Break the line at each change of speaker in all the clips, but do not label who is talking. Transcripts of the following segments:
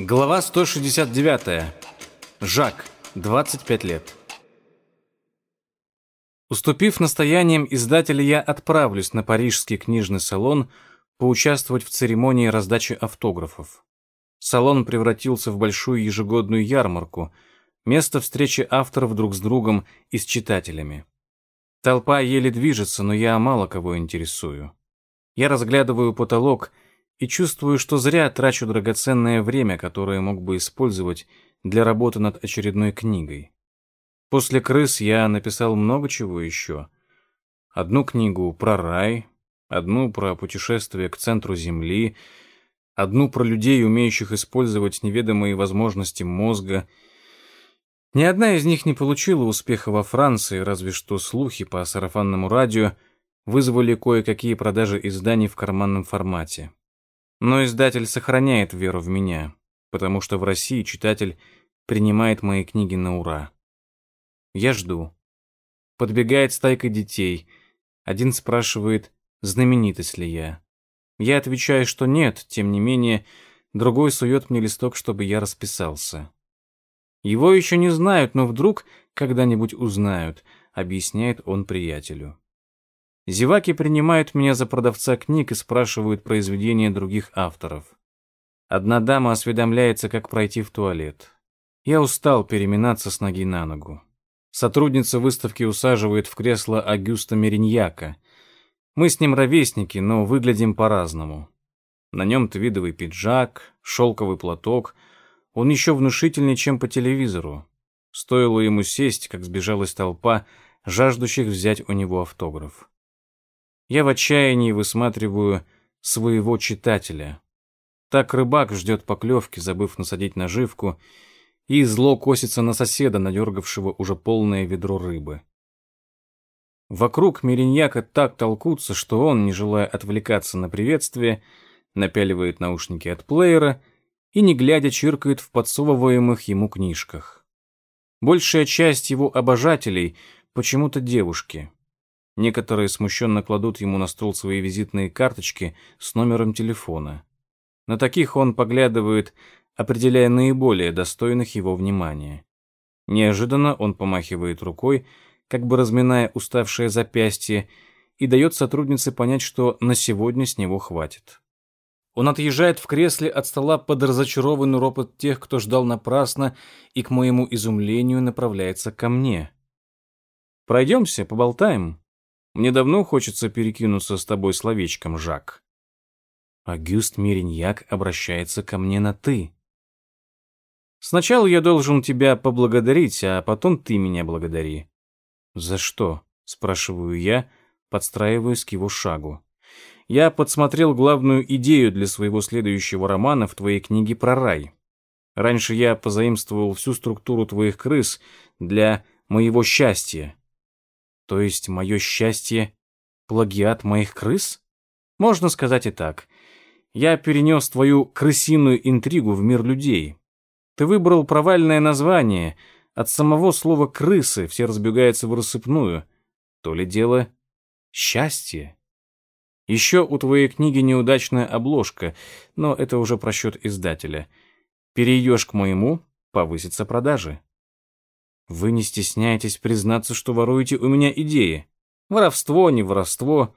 Глава 169. Жак, 25 лет. Уступив настояниям издателя, я отправлюсь на парижский книжный салон поучаствовать в церемонии раздачи автографов. Салон превратился в большую ежегодную ярмарку, место встречи авторов друг с другом и с читателями. Толпа еле движется, но я мало кого интересую. Я разглядываю потолок и чувствую, что зря трачу драгоценное время, которое мог бы использовать для работы над очередной книгой. После «Крыс» я написал много чего еще. Одну книгу про рай, одну про путешествие к центру Земли, одну про людей, умеющих использовать неведомые возможности мозга. Ни одна из них не получила успеха во Франции, разве что слухи по сарафанному радио вызвали кое-какие продажи изданий в карманном формате. Но издатель сохраняет веру в меня, потому что в России читатель принимает мои книги на ура. Я жду. Подбегает стайка детей. Один спрашивает, знаменитость ли я. Я отвечаю, что нет, тем не менее, другой сует мне листок, чтобы я расписался. Его еще не знают, но вдруг когда-нибудь узнают, объясняет он приятелю. Зеваки принимают меня за продавца книг и спрашивают произведения других авторов. Одна дама осведомляется, как пройти в туалет. Я устал переминаться с ноги на ногу. Сотрудница выставки усаживает в кресло Агюста Мериньяка. Мы с ним ровесники, но выглядим по-разному. На нем твидовый пиджак, шелковый платок. Он еще внушительнее, чем по телевизору. Стоило ему сесть, как сбежалась толпа, жаждущих взять у него автограф. Я в отчаянии высматриваю своего читателя. Так рыбак ждет поклевки, забыв насадить наживку, и зло косится на соседа, надергавшего уже полное ведро рыбы. Вокруг Мериньяка так толкутся, что он, не желая отвлекаться на приветствие, напяливает наушники от плеера и, не глядя, чиркает в подсовываемых ему книжках. Большая часть его обожателей почему-то девушки. Некоторые смущенно кладут ему на стол свои визитные карточки с номером телефона. На таких он поглядывает, определяя наиболее достойных его внимания. Неожиданно он помахивает рукой, как бы разминая уставшее запястье, и дает сотруднице понять, что на сегодня с него хватит. Он отъезжает в кресле от стола под разочарованный ропот тех, кто ждал напрасно, и, к моему изумлению, направляется ко мне. «Пройдемся, поболтаем», мне давно хочется перекинуться с тобой словечком, Жак. Агюст Мириньяк обращается ко мне на «ты». Сначала я должен тебя поблагодарить, а потом ты меня благодари. За что? Спрашиваю я, подстраиваясь к его шагу. Я подсмотрел главную идею для своего следующего романа в твоей книге про рай. Раньше я позаимствовал всю структуру твоих крыс для моего счастья, то есть мое счастье — плагиат моих крыс? Можно сказать и так. Я перенес твою крысиную интригу в мир людей. Ты выбрал провальное название. От самого слова «крысы» все разбегаются в рассыпную. То ли дело счастье. Еще у твоей книги неудачная обложка, но это уже просчет издателя. Перейдешь к моему — повысятся продажи. Вы не стесняетесь признаться, что воруете у меня идеи. Воровство, не воровство.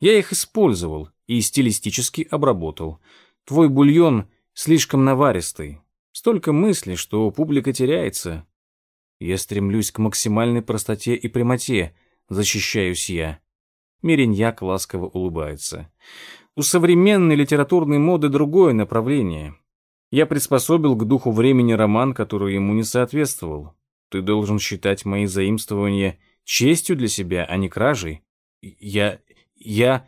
Я их использовал и стилистически обработал. Твой бульон слишком наваристый. Столько мыслей, что публика теряется. Я стремлюсь к максимальной простоте и прямоте, защищаюсь я. Миреньяк ласково улыбается. У современной литературной моды другое направление. Я приспособил к духу времени роман, который ему не соответствовал. Ты должен считать мои заимствования честью для себя, а не кражей. Я... я...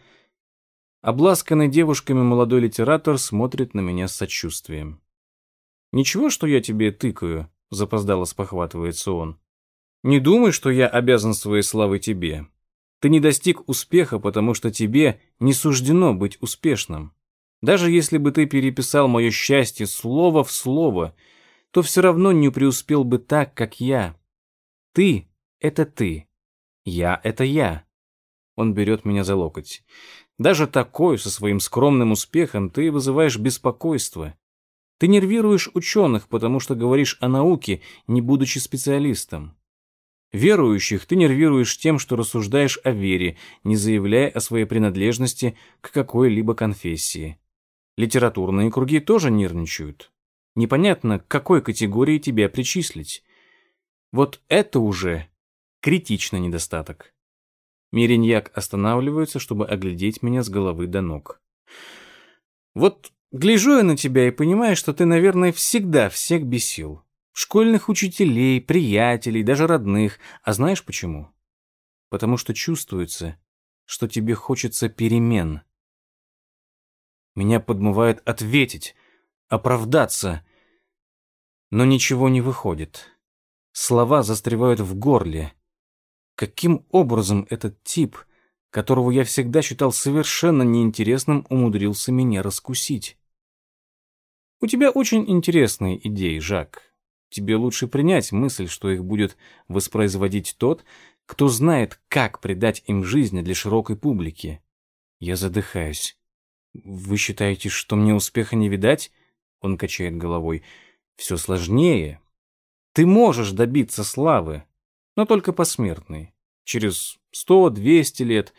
Обласканный девушками молодой литератор смотрит на меня с сочувствием. «Ничего, что я тебе тыкаю», — запоздало спохватывается он. «Не думай, что я обязан своей славой тебе. Ты не достиг успеха, потому что тебе не суждено быть успешным. Даже если бы ты переписал мое счастье слово в слово — то все равно не преуспел бы так, как я. Ты — это ты. Я — это я. Он берет меня за локоть. Даже такой, со своим скромным успехом, ты вызываешь беспокойство. Ты нервируешь ученых, потому что говоришь о науке, не будучи специалистом. Верующих ты нервируешь тем, что рассуждаешь о вере, не заявляя о своей принадлежности к какой-либо конфессии. Литературные круги тоже нервничают. Непонятно, к какой категории тебя причислить. Вот это уже критичный недостаток. Мириньяк останавливается, чтобы оглядеть меня с головы до ног. Вот гляжу я на тебя и понимаю, что ты, наверное, всегда всех бесил. Школьных учителей, приятелей, даже родных. А знаешь почему? Потому что чувствуется, что тебе хочется перемен. Меня подмывает ответить, оправдаться, но ничего не выходит. Слова застревают в горле. Каким образом этот тип, которого я всегда считал совершенно неинтересным, умудрился меня раскусить? У тебя очень интересные идеи, Жак. Тебе лучше принять мысль, что их будет воспроизводить тот, кто знает, как придать им жизнь для широкой публики. Я задыхаюсь. Вы считаете, что мне успеха не видать? Он качает головой. Все сложнее. Ты можешь добиться славы, но только посмертной. Через сто-двести лет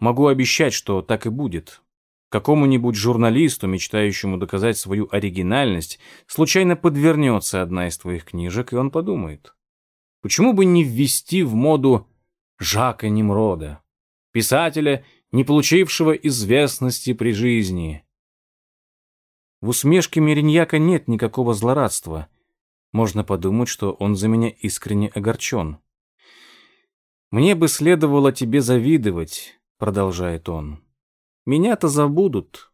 могу обещать, что так и будет. Какому-нибудь журналисту, мечтающему доказать свою оригинальность, случайно подвернется одна из твоих книжек, и он подумает. Почему бы не ввести в моду Жака Немрода, писателя, не получившего известности при жизни? В усмешке Мериньяка нет никакого злорадства. Можно подумать, что он за меня искренне огорчен. «Мне бы следовало тебе завидовать», — продолжает он. Меня-то забудут.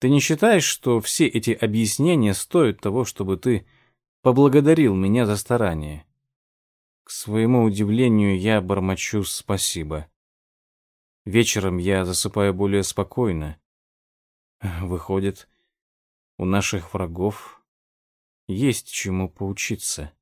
Ты не считаешь, что все эти объяснения стоят того, чтобы ты поблагодарил меня за старание? К своему удивлению, я бормочу спасибо. Вечером я засыпаю более спокойно. Выходит, у наших врагов есть чему поучиться.